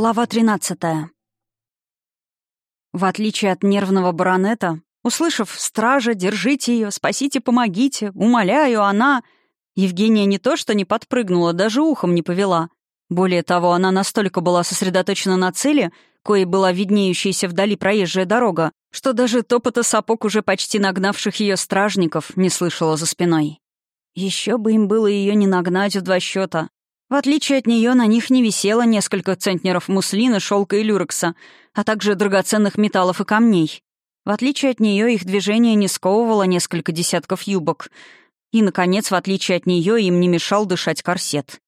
Глава 13. В отличие от нервного баронета, услышав «Стража, держите ее, спасите, помогите, умоляю, она...» Евгения не то что не подпрыгнула, даже ухом не повела. Более того, она настолько была сосредоточена на цели, коей была виднеющаяся вдали проезжая дорога, что даже топота сапог уже почти нагнавших ее стражников не слышала за спиной. Еще бы им было ее не нагнать в два счета. В отличие от нее на них не висело несколько центнеров муслина, шелка и люрекса, а также драгоценных металлов и камней. В отличие от нее их движение не сковывало несколько десятков юбок. И, наконец, в отличие от нее им не мешал дышать корсет.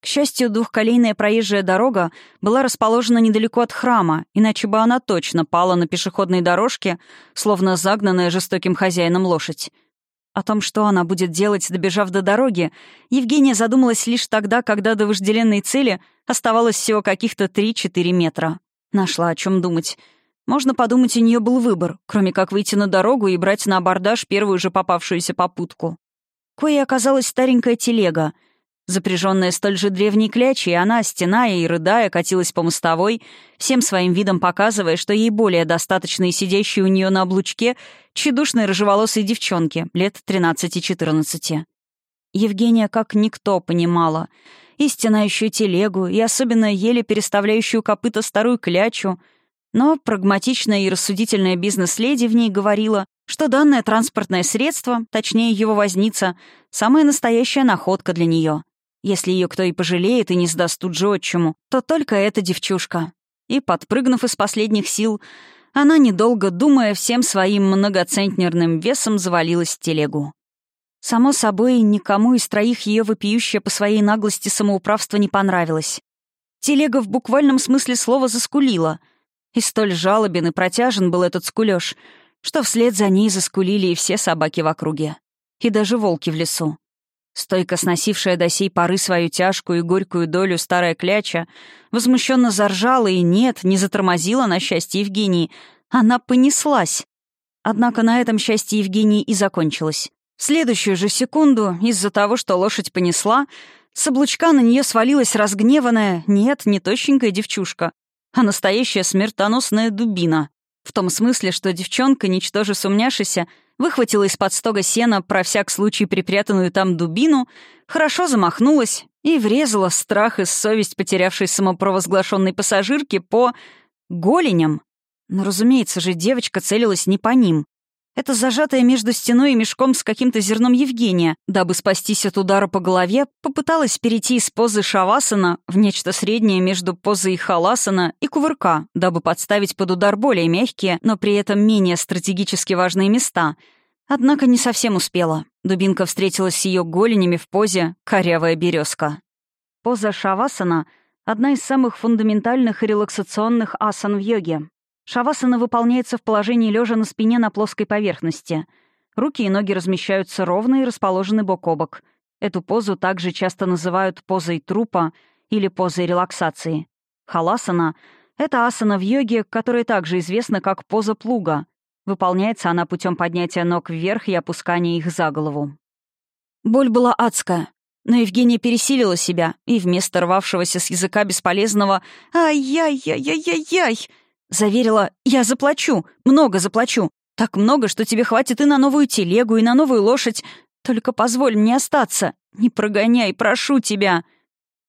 К счастью, двухколейная проезжая дорога была расположена недалеко от храма, иначе бы она точно пала на пешеходной дорожке, словно загнанная жестоким хозяином лошадь. О том, что она будет делать, добежав до дороги, Евгения задумалась лишь тогда, когда до вожделенной цели оставалось всего каких-то 3-4 метра. Нашла о чем думать. Можно подумать, у нее был выбор, кроме как выйти на дорогу и брать на абордаж первую же попавшуюся попутку. Кое оказалась старенькая телега — Запряженная столь же древней клячей, она, стеная и рыдая, катилась по мостовой, всем своим видом показывая, что ей более достаточно и сидящей у нее на облучке тщедушной рыжеволосой девчонки лет 13-14. Евгения как никто понимала. И стенающую телегу, и особенно еле переставляющую копыта старую клячу, но прагматичная и рассудительная бизнес-леди в ней говорила, что данное транспортное средство, точнее его возница, самая настоящая находка для нее — если ее кто и пожалеет и не сдаст тут же отчиму, то только эта девчушка. И, подпрыгнув из последних сил, она, недолго думая, всем своим многоцентнерным весом завалилась в телегу. Само собой, никому из троих ее вопиющее по своей наглости самоуправство не понравилось. Телега в буквальном смысле слова заскулила, и столь жалобен и протяжен был этот скулёж, что вслед за ней заскулили и все собаки в округе, и даже волки в лесу. Стойко сносившая до сей поры свою тяжкую и горькую долю старая кляча возмущенно заржала и нет, не затормозила на счастье Евгении. Она понеслась. Однако на этом счастье Евгении и закончилось. В следующую же секунду, из-за того, что лошадь понесла, с облучка на нее свалилась разгневанная, нет, не тощенькая девчушка, а настоящая смертоносная дубина. В том смысле, что девчонка, ничтоже сумняшися, выхватила из-под стога сена про всяк случай припрятанную там дубину, хорошо замахнулась и врезала страх и совесть потерявшей самопровозглашенной пассажирки по голеням. Но, разумеется же, девочка целилась не по ним. Это зажатая между стеной и мешком с каким-то зерном Евгения, дабы спастись от удара по голове, попыталась перейти из позы шавасана в нечто среднее между позой халасана и кувырка, дабы подставить под удар более мягкие, но при этом менее стратегически важные места. Однако не совсем успела. Дубинка встретилась с ее голенями в позе «корявая березка». Поза шавасана — одна из самых фундаментальных и релаксационных асан в йоге. Шавасана выполняется в положении лежа на спине на плоской поверхности. Руки и ноги размещаются ровно и расположены бок о бок. Эту позу также часто называют позой трупа или позой релаксации. Халасана — это асана в йоге, которая также известна как поза плуга. Выполняется она путем поднятия ног вверх и опускания их за голову. Боль была адская, но Евгения пересилила себя, и вместо рвавшегося с языка бесполезного «Ай-яй-яй-яй-яй-яй» Заверила, я заплачу, много заплачу. Так много, что тебе хватит и на новую телегу, и на новую лошадь. Только позволь мне остаться. Не прогоняй, прошу тебя.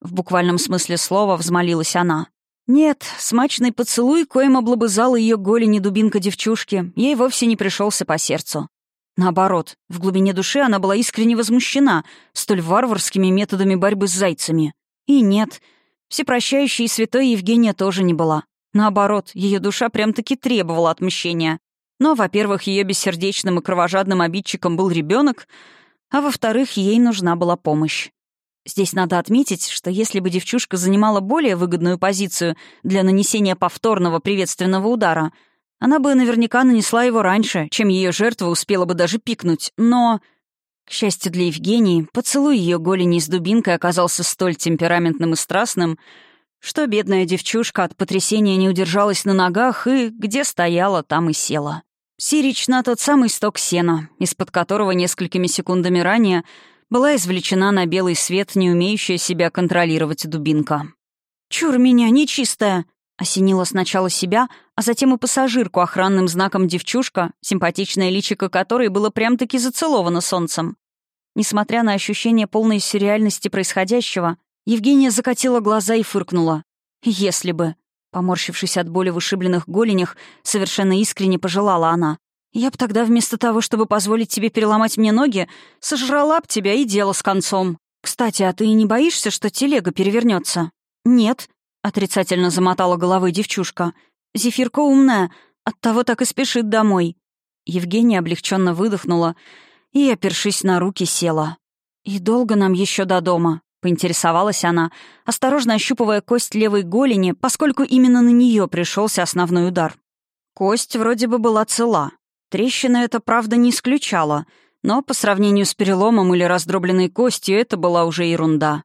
В буквальном смысле слова взмолилась она. Нет, смачный поцелуй, коим облобызала ее голени дубинка девчушки, ей вовсе не пришелся по сердцу. Наоборот, в глубине души она была искренне возмущена столь варварскими методами борьбы с зайцами. И нет, всепрощающей святой Евгения тоже не была. Наоборот, ее душа прям-таки требовала отмщения. Но, во-первых, ее бессердечным и кровожадным обидчиком был ребенок, а во-вторых, ей нужна была помощь. Здесь надо отметить, что если бы девчушка занимала более выгодную позицию для нанесения повторного приветственного удара, она бы наверняка нанесла его раньше, чем ее жертва успела бы даже пикнуть. Но, к счастью для Евгении, поцелуй ее голени с дубинкой оказался столь темпераментным и страстным, что бедная девчушка от потрясения не удержалась на ногах и, где стояла, там и села. Сирич на тот самый сток сена, из-под которого несколькими секундами ранее была извлечена на белый свет не умеющая себя контролировать дубинка. «Чур меня, нечистая!» Осенила сначала себя, а затем и пассажирку охранным знаком девчушка, симпатичное личико которой было прям-таки зацеловано солнцем. Несмотря на ощущение полной сюрреальности происходящего, Евгения закатила глаза и фыркнула. «Если бы...» Поморщившись от боли в ушибленных голенях, совершенно искренне пожелала она. «Я б тогда вместо того, чтобы позволить тебе переломать мне ноги, сожрала б тебя и дело с концом. Кстати, а ты не боишься, что телега перевернется? «Нет», — отрицательно замотала головой девчушка. «Зефирка умная, оттого так и спешит домой». Евгения облегченно выдохнула и, опершись на руки, села. «И долго нам еще до дома?» — поинтересовалась она, осторожно ощупывая кость левой голени, поскольку именно на нее пришелся основной удар. Кость вроде бы была цела. Трещина это, правда, не исключала, но по сравнению с переломом или раздробленной костью это была уже ерунда.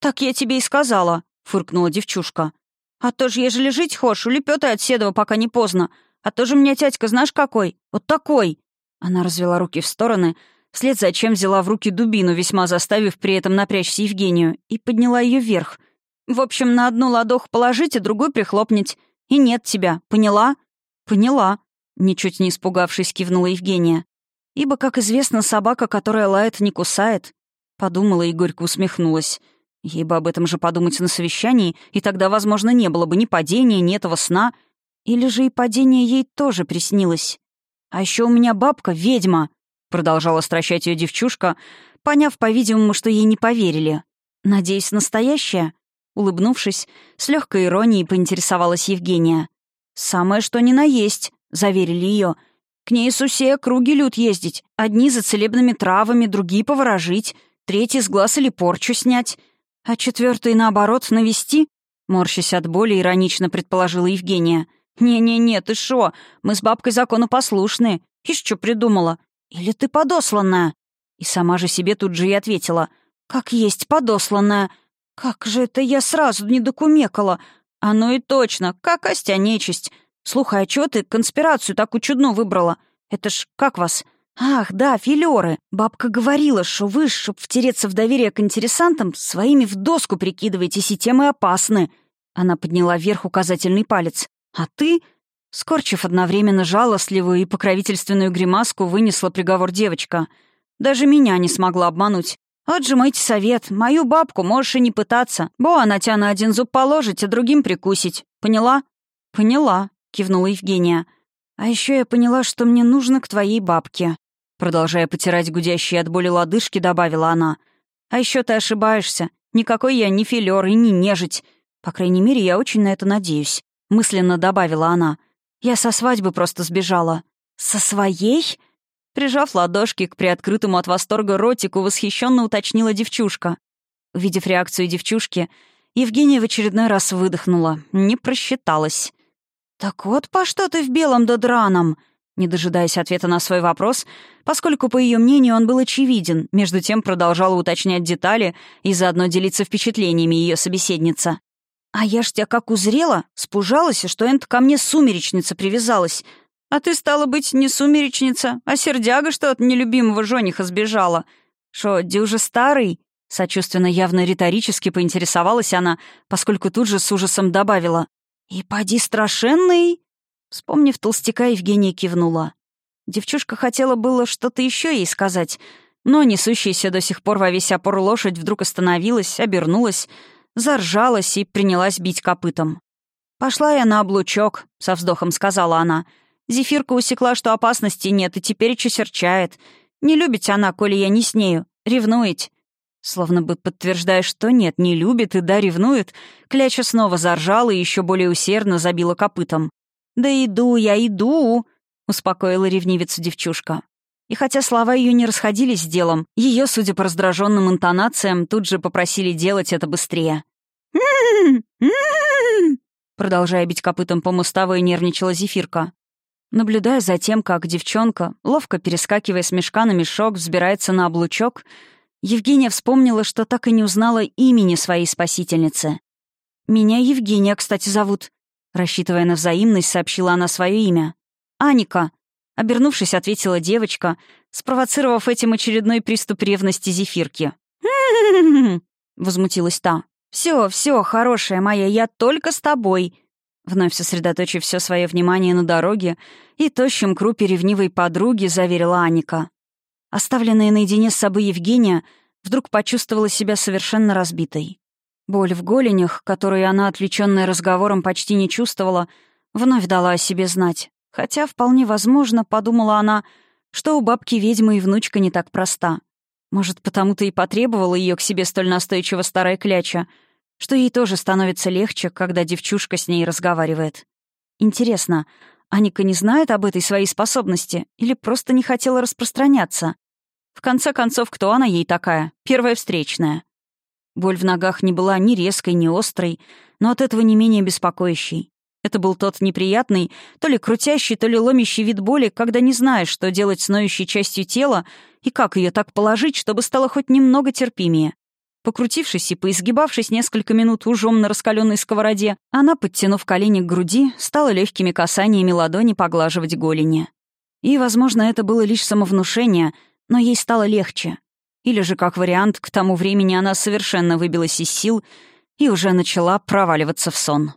«Так я тебе и сказала», — фыркнула девчушка. «А то ж, ежели жить хошь, улепётай от Седова, пока не поздно. А то же у меня тятька знаешь какой? Вот такой!» Она развела руки в стороны, вслед за чем взяла в руки дубину, весьма заставив при этом напрячься Евгению, и подняла ее вверх. «В общем, на одну ладоху положить, а другой прихлопнуть. И нет тебя, поняла?» «Поняла», — ничуть не испугавшись, кивнула Евгения. «Ибо, как известно, собака, которая лает, не кусает», — подумала и горько усмехнулась. Ей бы об этом же подумать на совещании, и тогда, возможно, не было бы ни падения, ни этого сна. Или же и падение ей тоже приснилось. «А еще у меня бабка — ведьма», — продолжала стращать ее девчушка, поняв, по-видимому, что ей не поверили. «Надеюсь, настоящая?» Улыбнувшись, с легкой иронией поинтересовалась Евгения. «Самое что ни на есть», — заверили ее. «К ней с круги люд ездить. Одни за целебными травами, другие поворожить, третий с глаз или порчу снять. «А четвертый, наоборот, навести?» Морщась от боли, иронично предположила Евгения. «Не-не-не, ты шо? Мы с бабкой законопослушные. Ишь, что придумала? Или ты подосланная?» И сама же себе тут же и ответила. «Как есть подосланная. Как же это я сразу не докумекала? Оно и точно, как Костя нечисть. Слухай, а чё ты конспирацию такую чудно выбрала? Это ж как вас? «Ах, да, филеры. Бабка говорила, что вы, чтоб втереться в доверие к интересантам, своими в доску прикидываетесь, и темы опасны». Она подняла вверх указательный палец. «А ты...» Скорчив одновременно жалостливую и покровительственную гримаску, вынесла приговор девочка. «Даже меня не смогла обмануть. Отжимайте совет. Мою бабку можешь и не пытаться. Бо она тебя на один зуб положить, а другим прикусить. Поняла?» «Поняла», — кивнула Евгения. «А еще я поняла, что мне нужно к твоей бабке». Продолжая потирать гудящие от боли лодыжки, добавила она. «А еще ты ошибаешься. Никакой я не филер и не нежить. По крайней мере, я очень на это надеюсь», — мысленно добавила она. «Я со свадьбы просто сбежала». «Со своей?» Прижав ладошки к приоткрытому от восторга ротику, восхищенно уточнила девчушка. Увидев реакцию девчушки, Евгения в очередной раз выдохнула. Не просчиталась. «Так вот по что ты в белом да драном?» Не дожидаясь ответа на свой вопрос, поскольку, по ее мнению, он был очевиден, между тем продолжала уточнять детали и заодно делиться впечатлениями ее собеседница. «А я ж тебя как узрела, спужалась, что энто ко мне сумеречница привязалась. А ты, стала быть, не сумеречница, а сердяга, что от нелюбимого жениха сбежала. Шо, уже старый?» Сочувственно, явно риторически поинтересовалась она, поскольку тут же с ужасом добавила. «И поди страшенный!» Вспомнив толстяка, Евгения кивнула. Девчушка хотела было что-то еще ей сказать, но несущаяся до сих пор во весь опор лошадь вдруг остановилась, обернулась, заржалась и принялась бить копытом. «Пошла я на облучок», — со вздохом сказала она. Зефирка усекла, что опасности нет, и теперь еще серчает. Не любит она, коли я не с нею. Ревнует. Словно бы подтверждая, что нет, не любит и да, ревнует, Кляча снова заржала и еще более усердно забила копытом. «Да иду я, иду!» — успокоила ревнивицу девчушка. И хотя слова ее не расходились с делом, ее, судя по раздраженным интонациям, тут же попросили делать это быстрее. Продолжая бить копытом по мостовой, нервничала зефирка. Наблюдая за тем, как девчонка, ловко перескакивая с мешка на мешок, взбирается на облучок, Евгения вспомнила, что так и не узнала имени своей спасительницы. «Меня Евгения, кстати, зовут», Рассчитывая на взаимность, сообщила она свое имя. «Аника!» Обернувшись, ответила девочка, спровоцировав этим очередной приступ ревности зефирки. возмутилась та. Все, все, хорошая моя, я только с тобой!» Вновь сосредоточив все свое внимание на дороге и тощем крупе ревнивой подруги, заверила Аника. Оставленная наедине с собой Евгения вдруг почувствовала себя совершенно разбитой. Боль в голенях, которую она, отвлеченная разговором, почти не чувствовала, вновь дала о себе знать. Хотя, вполне возможно, подумала она, что у бабки ведьмы и внучка не так проста. Может, потому-то и потребовала ее к себе столь настойчиво старая кляча, что ей тоже становится легче, когда девчушка с ней разговаривает. Интересно, Аника не знает об этой своей способности или просто не хотела распространяться? В конце концов, кто она ей такая? Первая встречная. Боль в ногах не была ни резкой, ни острой, но от этого не менее беспокоящей. Это был тот неприятный, то ли крутящий, то ли ломящий вид боли, когда не знаешь, что делать с ноющей частью тела и как ее так положить, чтобы стало хоть немного терпимее. Покрутившись и поизгибавшись несколько минут ужом на раскаленной сковороде, она, подтянув колени к груди, стала легкими касаниями ладони поглаживать голени. И, возможно, это было лишь самовнушение, но ей стало легче. Или же, как вариант, к тому времени она совершенно выбилась из сил и уже начала проваливаться в сон.